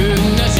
Une